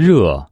热